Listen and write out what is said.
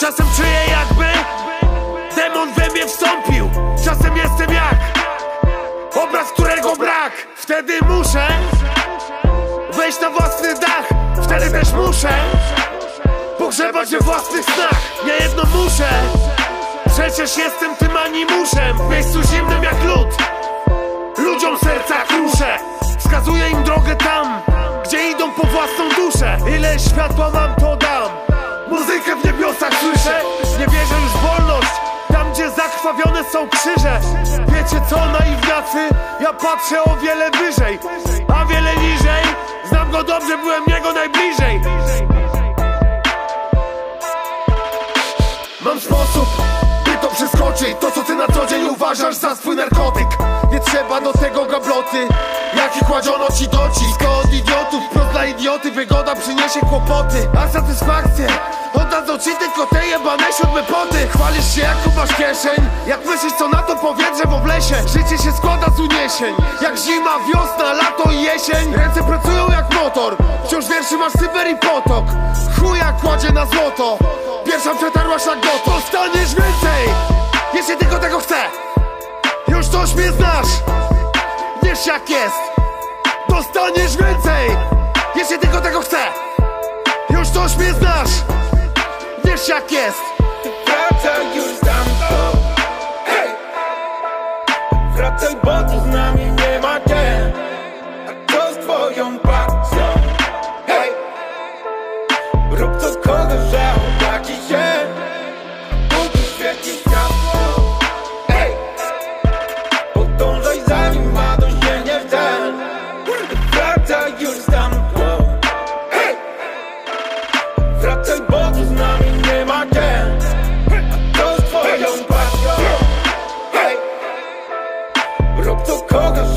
Czasem czuję jakby demon we mnie wstąpił. Czasem jestem jak obraz, którego brak. Wtedy muszę wejść na własny dach. Wtedy też muszę pogrzebać we własnych snach. Nie jedno muszę Przecież jestem tym animuszem. W miejscu zimnym jak lód Ludziom serca kruszę Wskazuję im drogę tam Gdzie idą po własną duszę. Ile światła mam są krzyże. Wiecie co naiwniacy Ja patrzę o wiele wyżej A wiele niżej. Znam go dobrze, byłem jego najbliżej. Mam sposób, by to przeskoczyć. To co ty na co dzień uważasz za swój narkotyk. Nie trzeba do tego gabloty. Jaki kładziono ci docisk? Od idiotów, wprost dla idioty. Wygoda przyniesie kłopoty. A satysfakcję oddadzą ci tylko te jebane siódme poty. Chwalisz się jaką masz kieszeń. Jak myślisz co na to powietrze w oblesie Życie się składa z uniesień. Jak zima, wiosna, lato i jesień. Ręce pracują jak motor. Wciąż wierszy masz cyber i potok. Chuja kładzie na złoto. Pierwsza przetarła szlak goto Dostaniesz więcej Jeśli tylko tego chcę. Już coś mnie znasz. Wiesz jak jest. Dostaniesz więcej Jeśli tylko tego chcę. Już coś mnie znasz jak jest Wracaj już stamtąd Hej! Wracaj, bo tu z nami nie ma ten A co z twoją pasją? Hej! Rób to kogo, że opłaci się Budzisz wielki światło Hej! Podążaj za nim, ma do siebie w ten Wracaj już stamtąd Hej! Wracaj, bo tu z nami game I. Just for your passion. Hey, rób to kogoś,